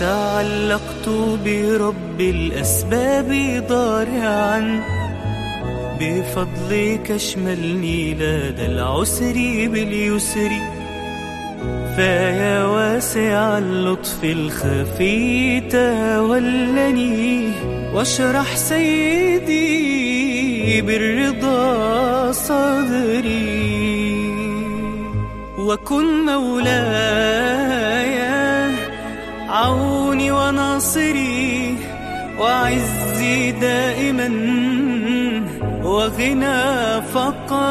تعلقت برب الأسباب ضارعا. بفضلك اشملني لدى العسر باليسر. فيا واسع اللطف الخفي تولني. واشرح سيدي بالرضا صدري. وكن مولاي عوني وناصري وعزي دائما وغنى فقري